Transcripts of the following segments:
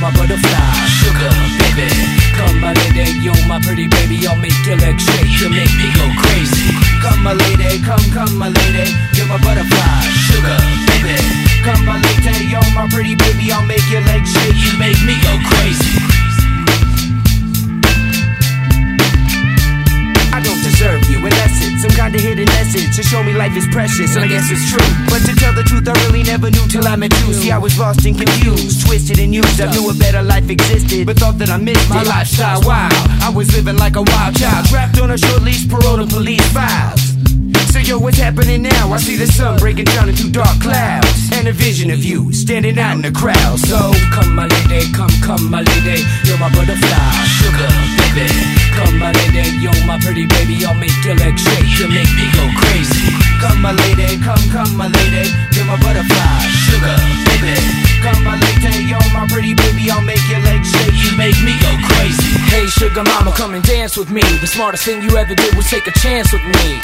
You're my butterfly, sugar, baby. Come, my lady, you're my pretty baby. I'll make your legs shake, you make me go crazy. Come, my lady, come, come, my lady. You're my butterfly, sugar, baby. Come, my lady, you're my pretty baby. I'll make your legs shake, you make me go crazy. I don't deserve you, unless it's some kind of hidden message to show me life is precious, and I guess it's true. But to tell the never knew till I met you. See, I was lost and confused, twisted and used. I knew a better life existed, but thought that I missed my lifestyle. Wow, I was living like a wild child, trapped on a short leash, parole to police files. So yo, what's happening now? I see the sun breaking down into dark clouds And a vision of you standing out in the crowd So come my lady, come, come my lady You're my butterfly, sugar, baby Come my lady, you're my pretty baby I'll make your legs shake, you make me go crazy sugar mama, come and dance with me The smartest thing you ever did was take a chance with me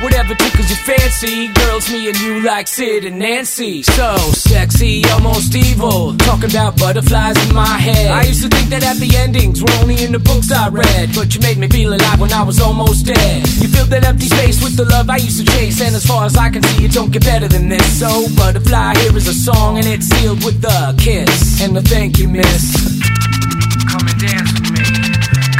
Whatever tickles your fancy, girls, me and you like Sid and Nancy. So sexy, almost evil. Talking about butterflies in my head. I used to think that happy endings were only in the books I read. But you made me feel alive when I was almost dead. You filled that empty space with the love I used to chase. And as far as I can see, it don't get better than this. So, butterfly, here is a song, and it's sealed with a kiss. And a thank you, miss. Come and dance with me.